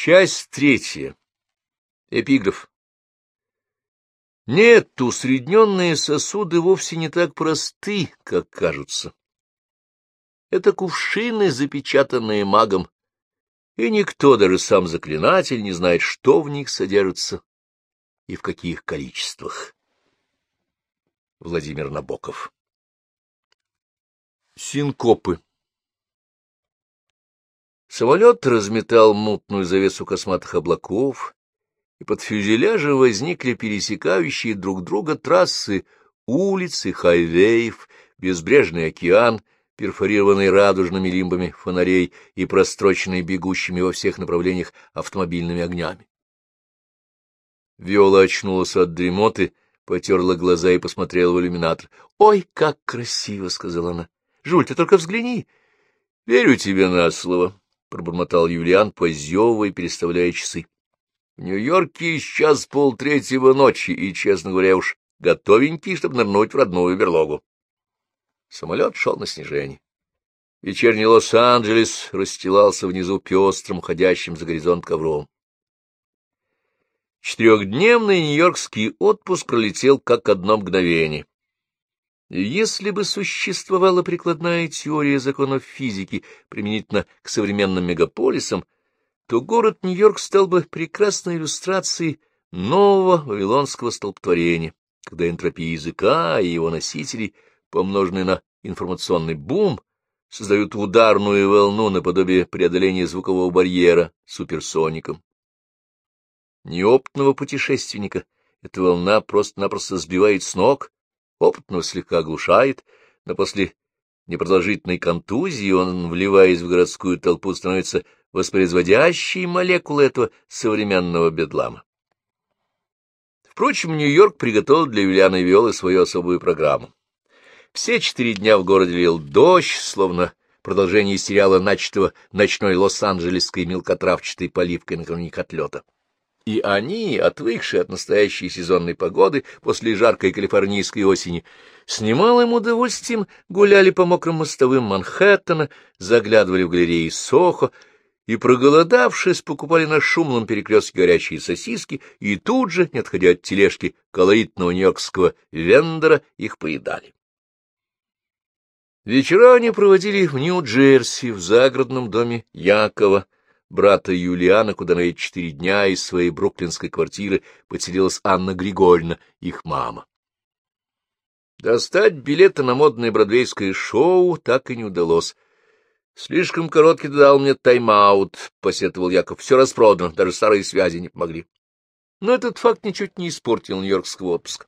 Часть третья. Эпиграф. Нет, усредненные сосуды вовсе не так просты, как кажутся. Это кувшины, запечатанные магом, и никто, даже сам заклинатель, не знает, что в них содержится и в каких количествах. Владимир Набоков Синкопы Самолет разметал мутную завесу косматых облаков, и под фюзеляжем возникли пересекающие друг друга трассы, улицы, хайвеев, безбрежный океан, перфорированный радужными лимбами фонарей и простроченный бегущими во всех направлениях автомобильными огнями. Виола очнулась от дремоты, потерла глаза и посмотрела в иллюминатор. — Ой, как красиво! — сказала она. — Жуль, ты только взгляни. — Верю тебе на слово, — пробормотал Юлиан, позевывая, переставляя часы. — В Нью-Йорке сейчас полтретьего ночи, и, честно говоря, уж готовенький, чтобы нырнуть в родную берлогу. Самолет шел на снижение. Вечерний Лос-Анджелес расстилался внизу пестрым, уходящим за горизонт ковром. Четырехдневный нью-йоркский отпуск пролетел как одно мгновение. Если бы существовала прикладная теория законов физики применительно к современным мегаполисам, то город Нью-Йорк стал бы прекрасной иллюстрацией нового вавилонского столпотворения, когда энтропия языка и его носителей, помноженные на информационный бум, создают ударную волну наподобие преодоления звукового барьера суперсоником. Неопытного путешественника эта волна просто-напросто сбивает с ног, опытного слегка оглушает, но после непродолжительной контузии он, вливаясь в городскую толпу, становится воспроизводящей молекулы этого современного бедлама. Впрочем, Нью-Йорк приготовил для Юлианы Виолы свою особую программу. Все четыре дня в городе лил дождь, словно продолжение сериала, начатого ночной лос-анджелесской мелкотравчатой поливкой накануне отлета и они, отвыкшие от настоящей сезонной погоды после жаркой калифорнийской осени, с немалым удовольствием гуляли по мокрым мостовым Манхэттена, заглядывали в галереи Сохо и, проголодавшись, покупали на шумном перекрестке горячие сосиски и тут же, не отходя от тележки колоритного нью-йоркского вендора, их поедали. Вечера они проводили в Нью-Джерси, в загородном доме Якова, брата Юлиана, куда на эти четыре дня из своей бруклинской квартиры поселилась Анна Григорьевна, их мама. Достать билеты на модное бродвейское шоу так и не удалось. Слишком короткий дал мне тайм-аут, — посетовал Яков. Все распродано, даже старые связи не помогли. Но этот факт ничуть не испортил нью-йоркского отпуска.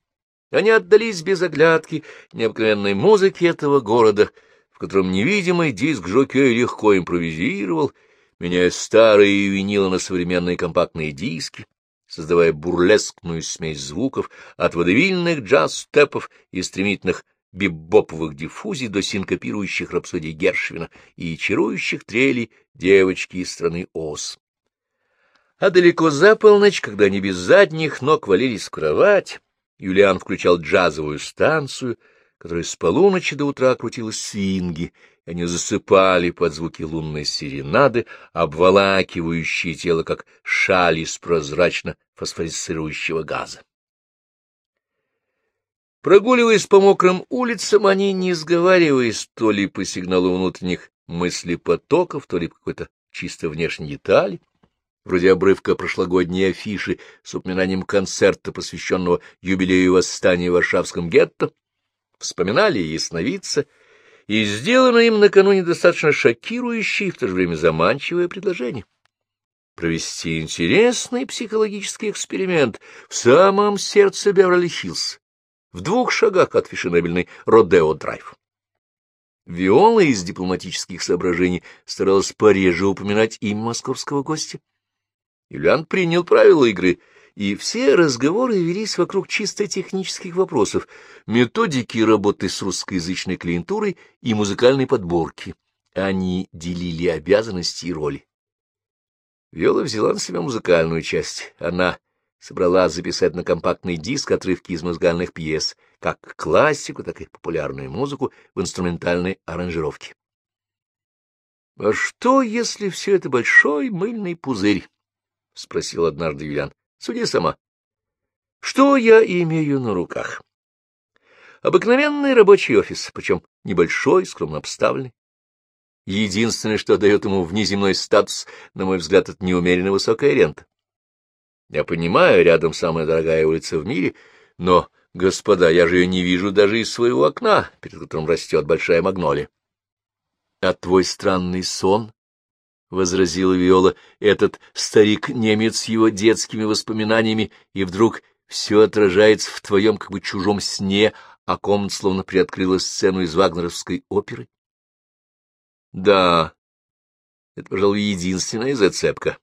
Они отдались без оглядки необыкновенной музыки этого города, в котором невидимый диск Жокей легко импровизировал — меняя старые винилы на современные компактные диски, создавая бурлескную смесь звуков от водовильных джаз-степов и стремительных бибоповых диффузий до синкопирующих рапсодий Гершвина и чарующих трелей девочки из страны Оз. А далеко за полночь, когда они без задних ног валились в кровать, Юлиан включал джазовую станцию, которая с полуночи до утра крутилась свинги, они засыпали под звуки лунной серенады, обволакивающие тело, как шали из прозрачно фосфорицирующего газа. Прогуливаясь по мокрым улицам, они, не сговариваясь, то ли по сигналу внутренних мыслепотоков, то ли по какой-то чисто внешней детали, вроде обрывка прошлогодней афиши с упоминанием концерта, посвященного юбилею восстания в Варшавском гетто, вспоминали ясновидца — и сделано им накануне достаточно шокирующее и в то же время заманчивое предложение. Провести интересный психологический эксперимент в самом сердце Беверли-Хиллз, в двух шагах от фешенебельной Родео-Драйв. Виола из дипломатических соображений старалась пореже упоминать имя московского гостя. Юлиан принял правила игры — и все разговоры велись вокруг чисто технических вопросов, методики работы с русскоязычной клиентурой и музыкальной подборки. Они делили обязанности и роли. Виола взяла на себя музыкальную часть. Она собрала записать на компактный диск отрывки из музыкальных пьес, как классику, так и популярную музыку в инструментальной аранжировке. А что, если все это большой мыльный пузырь? — спросил однажды Юлиан. — Суди сама. — Что я имею на руках? Обыкновенный рабочий офис, причем небольшой, скромно обставленный. Единственное, что дает ему внеземной статус, на мой взгляд, это неумеренно высокая рента. Я понимаю, рядом самая дорогая улица в мире, но, господа, я же ее не вижу даже из своего окна, перед которым растет большая магнолия. — А твой странный сон? — возразила Виола, — этот старик-немец его детскими воспоминаниями, и вдруг все отражается в твоем как бы чужом сне, а комната словно приоткрыла сцену из вагнеровской оперы. — Да, это, пожалуй, единственная зацепка,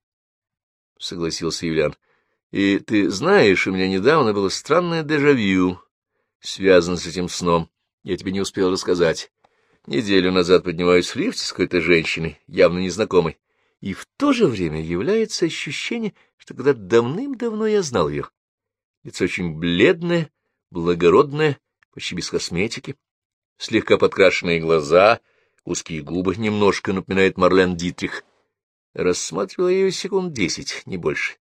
— согласился Юлиан. — И ты знаешь, у меня недавно было странное дежавю, связанное с этим сном. Я тебе не успел рассказать. Неделю назад поднимаюсь в лифте с какой-то женщиной, явно незнакомой, и в то же время является ощущение, что когда-то давным-давно я знал ее. Лицо очень бледное, благородное, почти без косметики, слегка подкрашенные глаза, узкие губы немножко напоминает Марлен Дитрих. Рассматривал ее секунд десять, не больше.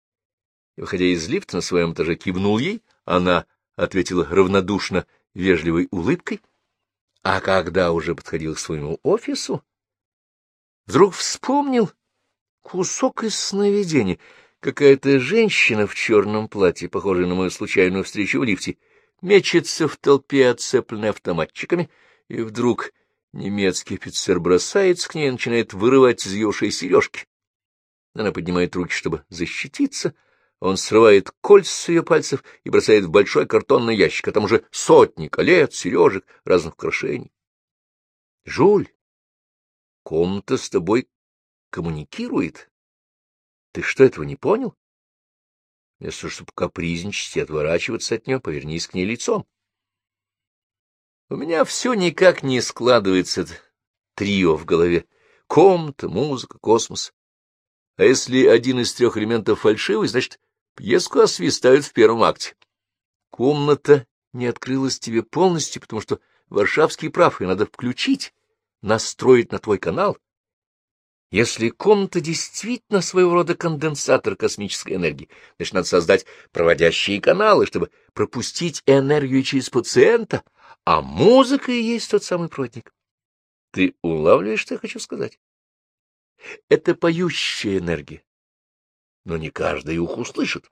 И, выходя из лифта на своем этаже, кивнул ей, она ответила равнодушно, вежливой улыбкой, а когда уже подходил к своему офису, вдруг вспомнил кусок из сновидения. Какая-то женщина в черном платье, похожая на мою случайную встречу в лифте, мечется в толпе, отцепленной автоматчиками, и вдруг немецкий офицер бросается к ней и начинает вырывать из ее ушей сережки. Она поднимает руки, чтобы защититься, он срывает кольца с ее пальцев и бросает в большой картонный ящик, а там уже сотни колец, сережек, разных украшений. — Жуль, комната с тобой коммуникирует. Ты что, этого не понял? Вместо того, чтобы капризничать и отворачиваться от нее, повернись к ней лицом. У меня все никак не складывается трио в голове. Комната, музыка, космос. А если один из трех элементов фальшивый, значит, пьеску освистают в первом акте. Комната не открылась тебе полностью, потому что Варшавский прав, и надо включить, настроить на твой канал — если комната действительно своего рода конденсатор космической энергии, значит, надо создать проводящие каналы, чтобы пропустить энергию через пациента, а музыка и есть тот самый проводник. Ты улавливаешь, что я хочу сказать? Это поющая энергия, но не каждый ух услышит.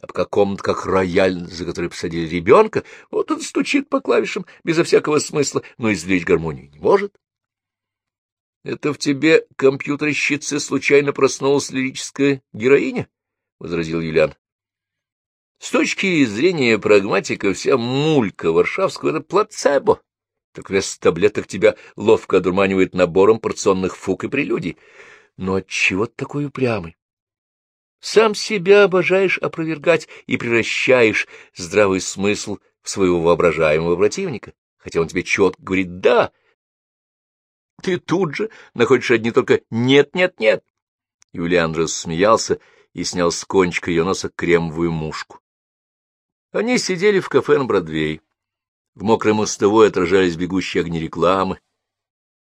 А пока комната как рояль, за который посадили ребенка, вот он стучит по клавишам безо всякого смысла, но извлечь гармонию не может. — Это в тебе, компьютерщице, случайно проснулась лирическая героиня? — возразил Юлиан. — С точки зрения прагматика вся мулька Варшавского — это плацебо. Так вместо таблеток тебя ловко одурманивает набором порционных фуг и прелюдий. Но отчего ты такой упрямый? Сам себя обожаешь опровергать и превращаешь здравый смысл в своего воображаемого противника, хотя он тебе четко говорит «да», ты тут же находишь одни только «нет, нет, нет». Юлиан рассмеялся и снял с кончика ее носа кремовую мушку. Они сидели в кафе на Бродвей. В мокрой мостовой отражались бегущие огни рекламы,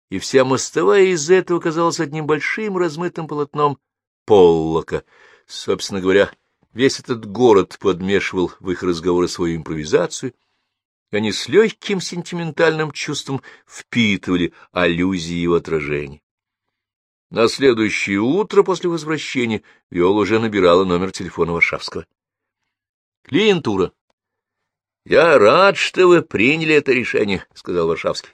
и вся мостовая из-за этого казалась одним большим размытым полотном Поллока. Собственно говоря, весь этот город подмешивал в их разговоры свою импровизацию — они с легким сентиментальным чувством впитывали аллюзии его отражений. На следующее утро после возвращения Виола уже набирала номер телефона Варшавского. «Клиентура». «Я рад, что вы приняли это решение», — сказал Варшавский.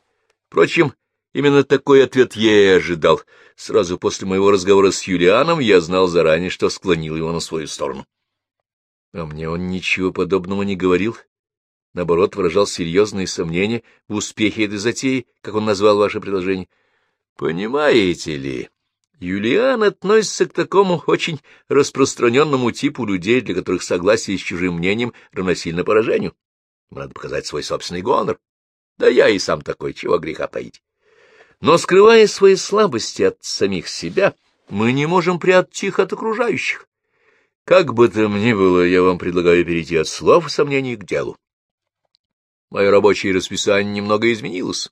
«Впрочем, именно такой ответ я и ожидал. Сразу после моего разговора с Юлианом я знал заранее, что склонил его на свою сторону». А мне он ничего подобного не говорил наоборот, выражал серьезные сомнения в успехе этой затеи, как он назвал ваше предложение. Понимаете ли, Юлиан относится к такому очень распространенному типу людей, для которых согласие с чужим мнением равносильно поражению. Надо показать свой собственный гонор. Да я и сам такой, чего греха таить. Но, скрывая свои слабости от самих себя, мы не можем прятать их от окружающих. Как бы там ни было, я вам предлагаю перейти от слов и сомнений к делу. Мое рабочее расписание немного изменилось.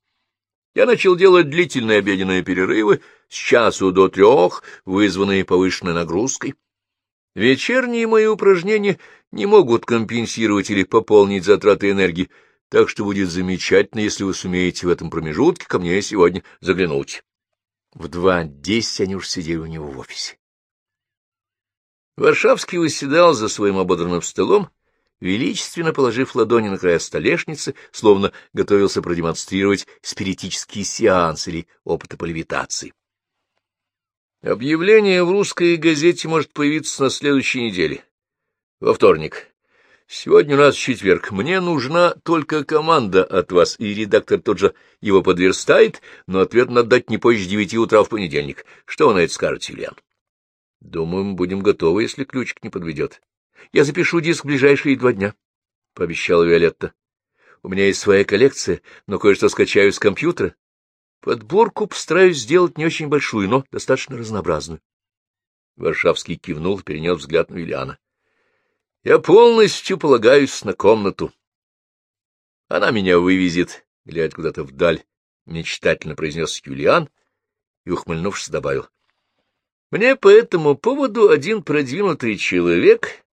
Я начал делать длительные обеденные перерывы с часу до трех, вызванные повышенной нагрузкой. Вечерние мои упражнения не могут компенсировать или пополнить затраты энергии, так что будет замечательно, если вы сумеете в этом промежутке ко мне сегодня заглянуть. В два десять они уж сидели у него в офисе. Варшавский восседал за своим ободранным столом, величественно положив ладони на края столешницы, словно готовился продемонстрировать спиритический сеанс или опыты по левитации. Объявление в русской газете может появиться на следующей неделе, во вторник. Сегодня у нас четверг. Мне нужна только команда от вас, и редактор тот же его подверстает, но ответ надо дать не позже девяти утра в понедельник. Что вы на это скажете, Юлиан? Думаю, мы будем готовы, если ключик не подведет. Я запишу диск в ближайшие два дня, — пообещала Виолетта. У меня есть своя коллекция, но кое-что скачаю с компьютера. Подборку постараюсь сделать не очень большую, но достаточно разнообразную. Варшавский кивнул, перенес взгляд на Юлиана. — Я полностью полагаюсь на комнату. Она меня вывезет, глядя куда-то вдаль, — мечтательно произнес Юлиан и, ухмыльнувшись, добавил. — Мне по этому поводу один продвинутый человек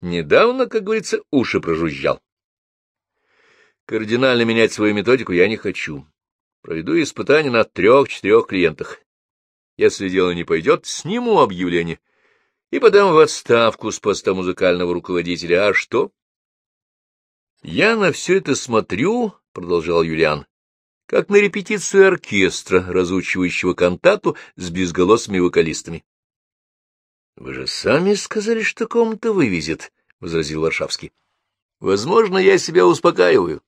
недавно, как говорится, уши прожужжал. Кардинально менять свою методику я не хочу. Проведу испытания на трех-четырех клиентах. Если дело не пойдет, сниму объявление и подам в отставку с поста музыкального руководителя. А что? — Я на все это смотрю, — продолжал Юлиан, — как на репетицию оркестра, разучивающего кантату с безголосыми вокалистами. — Вы же сами сказали, что комната вывезет, — возразил Варшавский. — Возможно, я себя успокаиваю.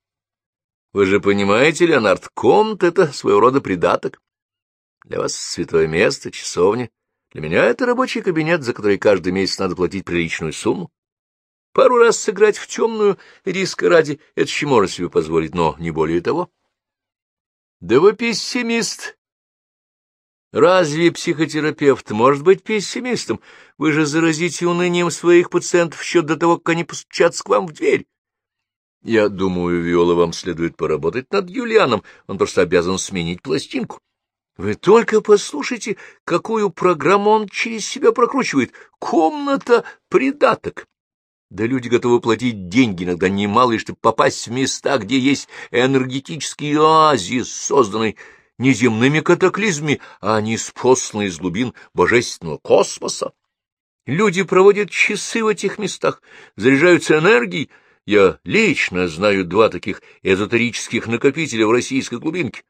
Вы же понимаете, Леонард, комната — это своего рода придаток. Для вас святое место, часовня. Для меня это рабочий кабинет, за который каждый месяц надо платить приличную сумму. Пару раз сыграть в темную риска ради — это еще можно себе позволить, но не более того. Да вы пессимист. Разве психотерапевт может быть пессимистом? Вы же заразите унынием своих пациентов еще до того, как они постучатся к вам в дверь. Я думаю, Виола, вам следует поработать над Юлианом. Он просто обязан сменить пластинку. Вы только послушайте, какую программу он через себя прокручивает. Комната придаток. Да люди готовы платить деньги, иногда немалые, чтобы попасть в места, где есть энергетический оазис, созданный не земными катаклизмами, а ниспосланный из глубин божественного космоса. Люди проводят часы в этих местах, заряжаются энергией, я лично знаю два таких эзотерических накопителя в российской глубинке.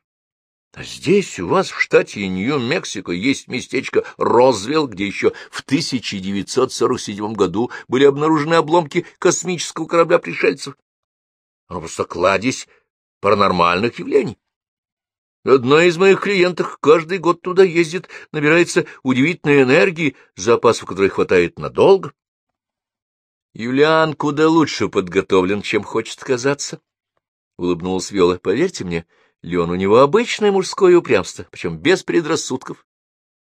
А здесь у вас в штате Нью-Мексико есть местечко Розуэлл, где еще в 1947 году были обнаружены обломки космического корабля пришельцев. Оно просто кладезь паранормальных явлений. Одна из моих клиенток каждый год туда ездит, набирается удивительной энергии, запасов которой хватает надолго. Юлиан куда лучше подготовлен, чем хочет казаться. Улыбнулась Виола. Поверьте мне, Леон у него обычное мужское упрямство, причем без предрассудков.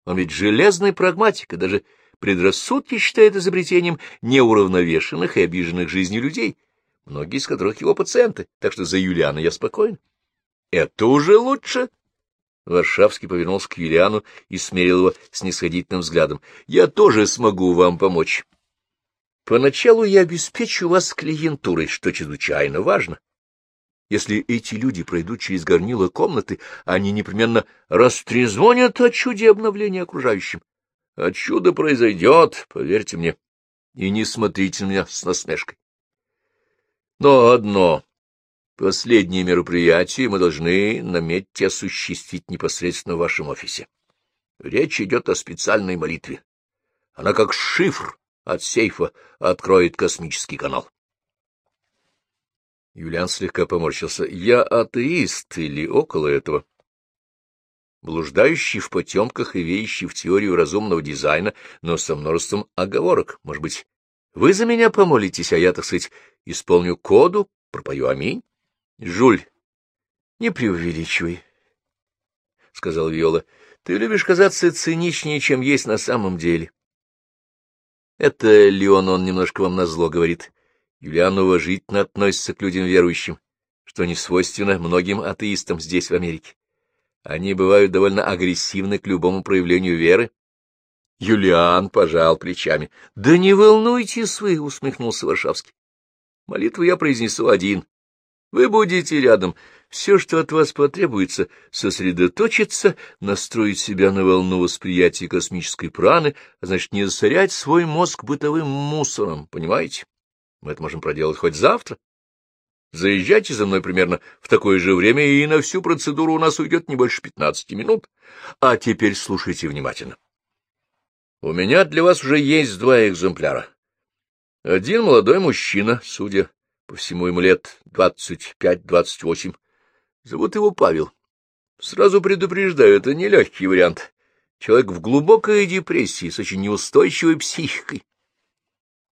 Он ведь железный прагматик, и даже предрассудки считает изобретением неуравновешенных и обиженных жизнью людей, многие из которых его пациенты, так что за Юлиана я спокоен. — Это уже лучше! Варшавский повернулся к Юлиану и смерил его снисходительным взглядом. — Я тоже смогу вам помочь. Поначалу я обеспечу вас клиентурой, что чрезвычайно важно. Если эти люди пройдут через горнило комнаты, они непременно растрезвонят о чуде обновления окружающим. А чудо произойдет, поверьте мне, и не смотрите на меня с насмешкой. Но одно последнее мероприятие мы должны наметить и осуществить непосредственно в вашем офисе. Речь идет о специальной молитве. Она как шифр от сейфа откроет космический канал. Юлиан слегка поморщился. Я атеист или около этого. Блуждающий в потемках и веющий в теорию разумного дизайна, но со множеством оговорок. Может быть, вы за меня помолитесь, а я, так сказать, исполню коду, пропою аминь? Жуль, не преувеличивай, — сказал Виола. Ты любишь казаться циничнее, чем есть на самом деле. Это Леон он немножко вам назло говорит. Юлиан уважительно относится к людям верующим, что не свойственно многим атеистам здесь, в Америке. Они бывают довольно агрессивны к любому проявлению веры. Юлиан пожал плечами. — Да не волнуйтесь вы, — усмехнулся Варшавский. — Молитву я произнесу один. Вы будете рядом. Все, что от вас потребуется, сосредоточиться, настроить себя на волну восприятия космической праны, а значит, не засорять свой мозг бытовым мусором, понимаете? Мы это можем проделать хоть завтра. Заезжайте за мной примерно в такое же время, и на всю процедуру у нас уйдет не больше пятнадцати минут. А теперь слушайте внимательно. У меня для вас уже есть два экземпляра. Один молодой мужчина, судя по всему ему лет двадцать пять-двадцать восемь. Зовут его Павел. Сразу предупреждаю, это не легкий вариант. Человек в глубокой депрессии, с очень неустойчивой психикой.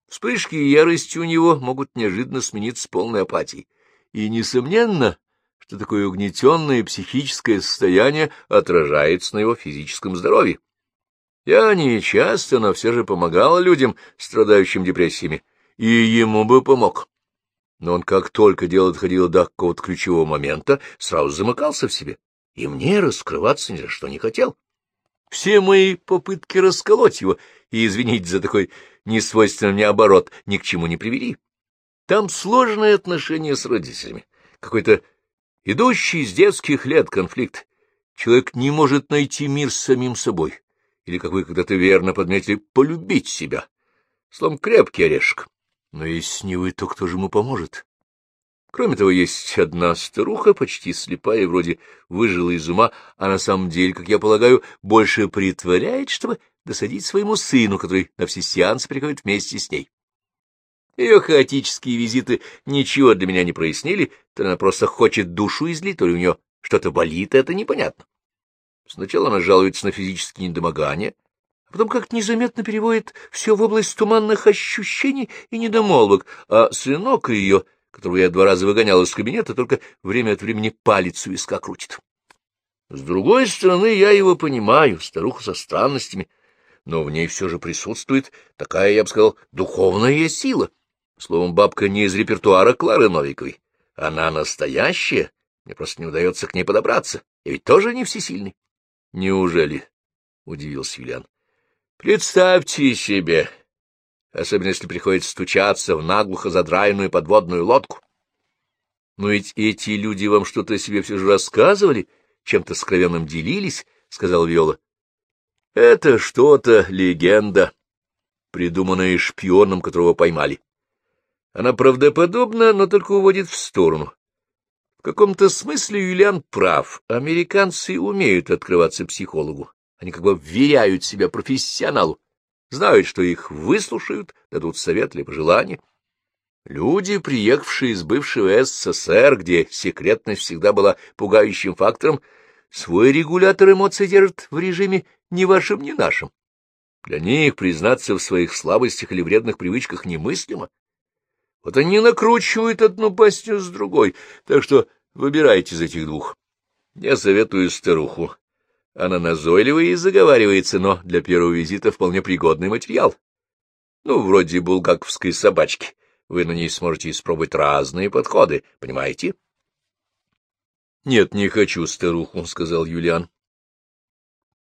Вспышки ярости у него могут неожиданно смениться полной апатией. И, несомненно, что такое угнетенное психическое состояние отражается на его физическом здоровье. Я не часто, но все же помогал людям, страдающим депрессиями, и ему бы помог. Но он, как только дело доходило до какого-то ключевого момента, сразу замыкался в себе, и мне раскрываться ни за что не хотел. Все мои попытки расколоть его и извинить за такой несвойственный мне оборот ни к чему не привели. Там сложные отношения с родителями, какой-то идущий с детских лет конфликт. Человек не может найти мир с самим собой или, как вы когда-то верно подметили, полюбить себя. Слом крепкий орешек. Но если не вы, то кто же ему поможет? Кроме того, есть одна старуха, почти слепая, вроде выжила из ума, а на самом деле, как я полагаю, больше притворяет, чтобы досадить своему сыну, который на все сеансы приходит вместе с ней. Ее хаотические визиты ничего для меня не прояснили, то она просто хочет душу излить, то ли у нее что-то болит, это непонятно. Сначала она жалуется на физические недомогания, а потом как-то незаметно переводит все в область туманных ощущений и недомолвок, а сынок ее, которого я два раза выгонял из кабинета, только время от времени палец у виска крутит. С другой стороны, я его понимаю, старуха со странностями, но в ней все же присутствует такая, я бы сказал, духовная сила. Словом, бабка не из репертуара Клары Новиковой. Она настоящая, мне просто не удается к ней подобраться. Я ведь тоже не всесильный. — Неужели? — удивился Юлиан. — Представьте себе, особенно если приходится стучаться в наглухо задраенную подводную лодку. Но ведь эти люди вам что-то о себе все же рассказывали, чем-то скровенным делились, — сказал Виола. — Это что-то легенда, придуманная шпионом, которого поймали. Она правдоподобна, но только уводит в сторону. В каком-то смысле Юлиан прав. Американцы умеют открываться психологу. Они как бы вверяют себя профессионалу, знают, что их выслушают, дадут совет или пожелания. Люди, приехавшие из бывшего СССР, где секретность всегда была пугающим фактором, свой регулятор эмоций держат в режиме ни вашим, ни нашим. Для них признаться в своих слабостях или вредных привычках немыслимо. Вот они накручивают одну басню с другой, так что выбирайте из этих двух. Я советую старуху. Она назойливая и заговаривается, но для первого визита вполне пригодный материал. Ну, вроде булгаковской собачки. Вы на ней сможете испробовать разные подходы, понимаете? — Нет, не хочу старуху, — сказал Юлиан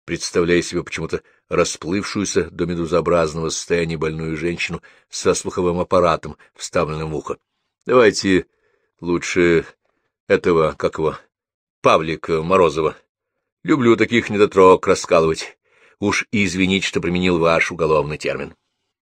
представляя себе почему-то расплывшуюся до медузообразного состояния больную женщину со слуховым аппаратом, вставленным в ухо. — Давайте лучше этого, как его, Павлика Морозова. Люблю таких недотрог раскалывать. Уж извините, что применил ваш уголовный термин.